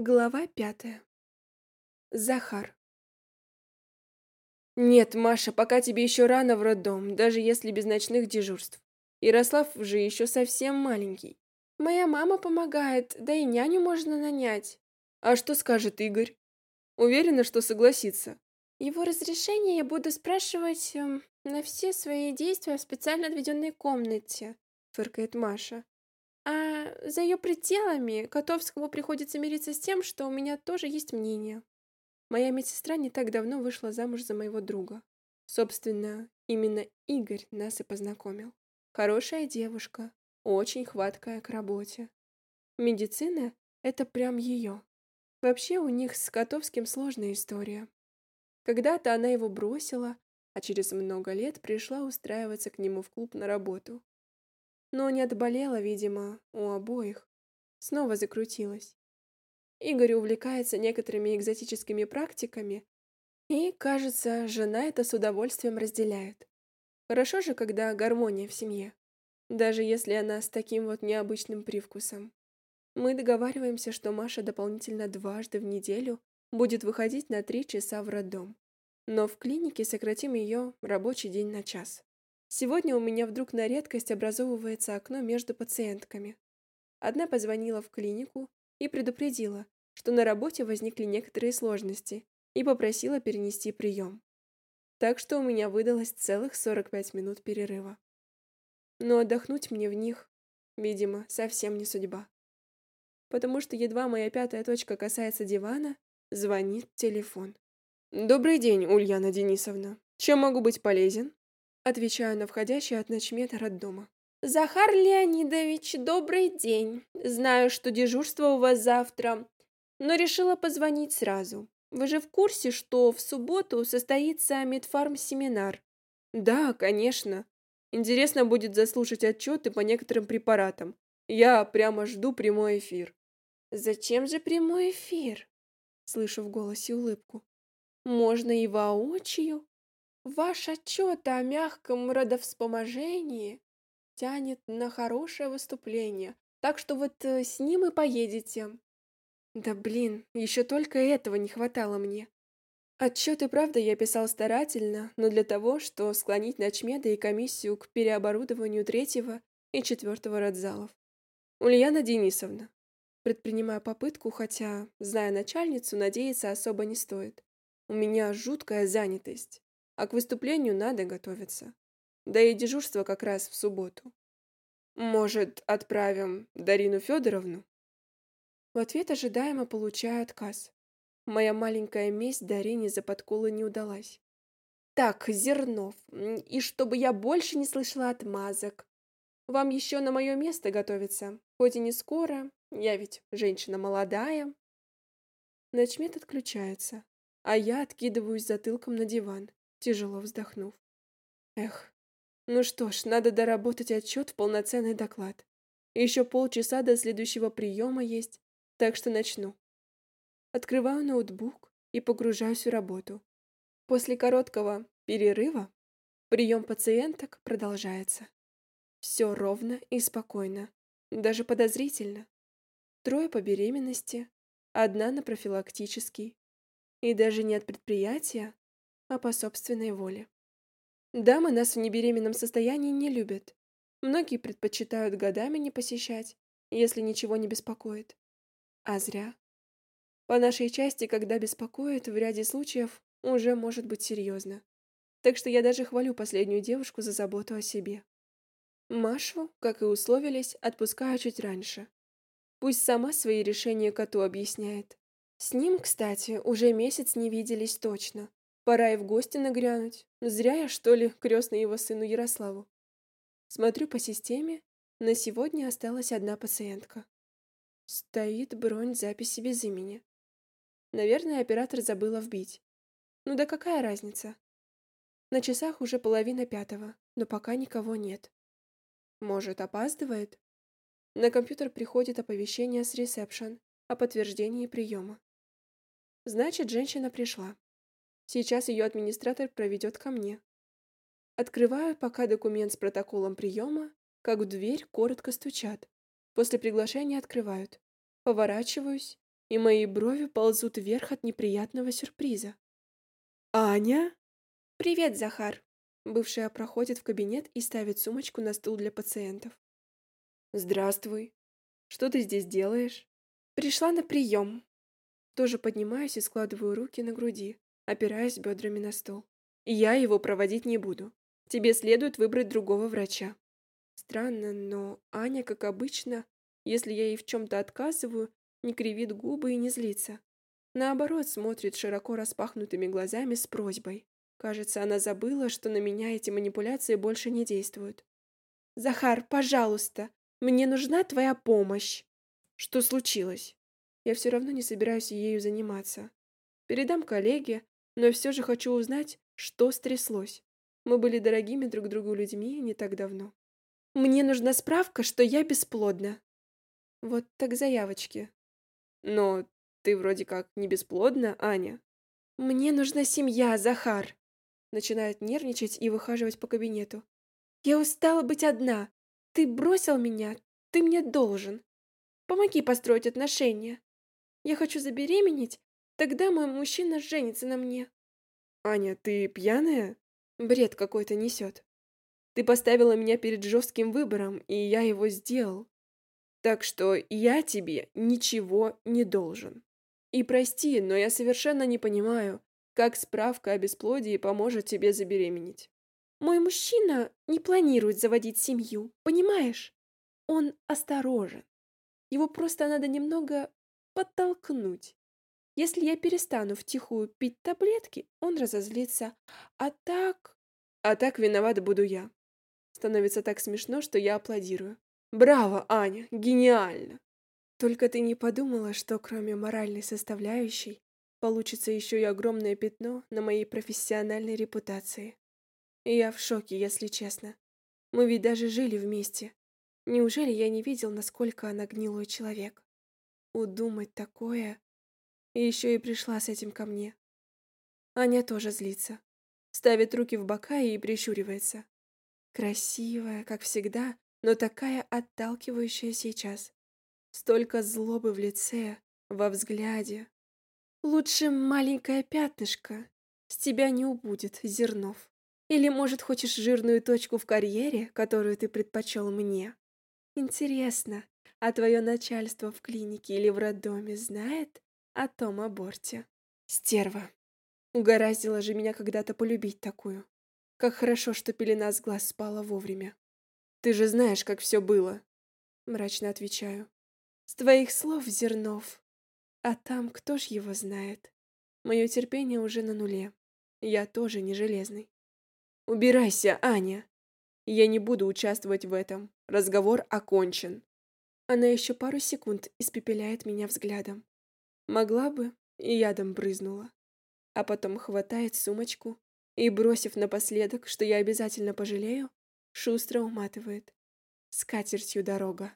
Глава пятая. Захар. Нет, Маша, пока тебе еще рано в роддом, даже если без ночных дежурств. Ярослав же еще совсем маленький. Моя мама помогает, да и няню можно нанять. А что скажет Игорь? Уверена, что согласится. Его разрешение я буду спрашивать эм, на все свои действия в специально отведенной комнате, фыркает Маша. А за ее пределами Котовскому приходится мириться с тем, что у меня тоже есть мнение. Моя медсестра не так давно вышла замуж за моего друга. Собственно, именно Игорь нас и познакомил. Хорошая девушка, очень хваткая к работе. Медицина — это прям ее. Вообще у них с Котовским сложная история. Когда-то она его бросила, а через много лет пришла устраиваться к нему в клуб на работу но не отболела, видимо, у обоих. Снова закрутилась. Игорь увлекается некоторыми экзотическими практиками, и, кажется, жена это с удовольствием разделяет. Хорошо же, когда гармония в семье, даже если она с таким вот необычным привкусом. Мы договариваемся, что Маша дополнительно дважды в неделю будет выходить на три часа в роддом. Но в клинике сократим ее рабочий день на час. Сегодня у меня вдруг на редкость образовывается окно между пациентками. Одна позвонила в клинику и предупредила, что на работе возникли некоторые сложности, и попросила перенести прием. Так что у меня выдалось целых 45 минут перерыва. Но отдохнуть мне в них, видимо, совсем не судьба. Потому что едва моя пятая точка касается дивана, звонит телефон. «Добрый день, Ульяна Денисовна. Чем могу быть полезен?» Отвечаю на входящий от ночмеда роддома. «Захар Леонидович, добрый день. Знаю, что дежурство у вас завтра, но решила позвонить сразу. Вы же в курсе, что в субботу состоится медфарм-семинар?» «Да, конечно. Интересно будет заслушать отчеты по некоторым препаратам. Я прямо жду прямой эфир». «Зачем же прямой эфир?» Слышу в голосе улыбку. «Можно и воочию. Ваш отчет о мягком родовспоможении тянет на хорошее выступление, так что вот э, с ним и поедете. Да блин, еще только этого не хватало мне. Отчет и правда я писал старательно, но для того, что склонить начмеда и комиссию к переоборудованию третьего и четвертого родзалов. Ульяна Денисовна. Предпринимая попытку, хотя, зная начальницу, надеяться особо не стоит. У меня жуткая занятость а к выступлению надо готовиться. Да и дежурство как раз в субботу. Может, отправим Дарину Федоровну? В ответ ожидаемо получаю отказ. Моя маленькая месть Дарине за подколы не удалась. Так, Зернов, и чтобы я больше не слышала отмазок. Вам еще на мое место готовиться, хоть и не скоро, я ведь женщина молодая. Ночмет отключается, а я откидываюсь затылком на диван тяжело вздохнув. Эх, ну что ж, надо доработать отчет в полноценный доклад. Еще полчаса до следующего приема есть, так что начну. Открываю ноутбук и погружаюсь в работу. После короткого перерыва прием пациенток продолжается. Все ровно и спокойно, даже подозрительно. Трое по беременности, одна на профилактический. И даже не от предприятия, а по собственной воле. Дамы нас в небеременном состоянии не любят. Многие предпочитают годами не посещать, если ничего не беспокоит. А зря. По нашей части, когда беспокоит, в ряде случаев уже может быть серьезно. Так что я даже хвалю последнюю девушку за заботу о себе. Машу, как и условились, отпускаю чуть раньше. Пусть сама свои решения коту объясняет. С ним, кстати, уже месяц не виделись точно. Пора и в гости нагрянуть. Зря я, что ли, крестный его сыну Ярославу. Смотрю по системе. На сегодня осталась одна пациентка. Стоит бронь записи без имени. Наверное, оператор забыла вбить. Ну да какая разница? На часах уже половина пятого, но пока никого нет. Может, опаздывает? На компьютер приходит оповещение с ресепшн о подтверждении приема. Значит, женщина пришла. Сейчас ее администратор проведет ко мне. Открываю пока документ с протоколом приема, как в дверь коротко стучат. После приглашения открывают. Поворачиваюсь и мои брови ползут вверх от неприятного сюрприза. «Аня?» «Привет, Захар!» Бывшая проходит в кабинет и ставит сумочку на стул для пациентов. «Здравствуй. Что ты здесь делаешь?» «Пришла на прием». Тоже поднимаюсь и складываю руки на груди, опираясь бедрами на стол. «Я его проводить не буду. Тебе следует выбрать другого врача». Странно, но Аня, как обычно, если я ей в чем-то отказываю, не кривит губы и не злится. Наоборот, смотрит широко распахнутыми глазами с просьбой. Кажется, она забыла, что на меня эти манипуляции больше не действуют. «Захар, пожалуйста, мне нужна твоя помощь!» «Что случилось?» Я все равно не собираюсь ею заниматься. Передам коллеге, но все же хочу узнать, что стряслось. Мы были дорогими друг другу людьми не так давно. Мне нужна справка, что я бесплодна. Вот так заявочки. Но ты вроде как не бесплодна, Аня. Мне нужна семья, Захар. Начинает нервничать и выхаживать по кабинету. Я устала быть одна. Ты бросил меня, ты мне должен. Помоги построить отношения. Я хочу забеременеть, тогда мой мужчина женится на мне. Аня, ты пьяная? Бред какой-то несет. Ты поставила меня перед жестким выбором, и я его сделал. Так что я тебе ничего не должен. И прости, но я совершенно не понимаю, как справка о бесплодии поможет тебе забеременеть. Мой мужчина не планирует заводить семью, понимаешь? Он осторожен. Его просто надо немного подтолкнуть. Если я перестану втихую пить таблетки, он разозлится. А так... А так виноват буду я. Становится так смешно, что я аплодирую. Браво, Аня, гениально! Только ты не подумала, что кроме моральной составляющей получится еще и огромное пятно на моей профессиональной репутации. Я в шоке, если честно. Мы ведь даже жили вместе. Неужели я не видел, насколько она гнилой человек? Удумать такое. И еще и пришла с этим ко мне. Аня тоже злится. Ставит руки в бока и прищуривается. Красивая, как всегда, но такая отталкивающая сейчас. Столько злобы в лице, во взгляде. Лучше маленькое пятнышко. С тебя не убудет, Зернов. Или, может, хочешь жирную точку в карьере, которую ты предпочел мне? Интересно, а твое начальство в клинике или в роддоме знает о том аборте? Стерва. Угораздило же меня когда-то полюбить такую. Как хорошо, что пелена с глаз спала вовремя. Ты же знаешь, как все было. Мрачно отвечаю. С твоих слов, Зернов. А там кто ж его знает? Мое терпение уже на нуле. Я тоже не железный. Убирайся, Аня. Я не буду участвовать в этом. Разговор окончен. Она еще пару секунд испепеляет меня взглядом. Могла бы, и ядом брызнула. А потом хватает сумочку и, бросив напоследок, что я обязательно пожалею, шустро уматывает. С катертью дорога.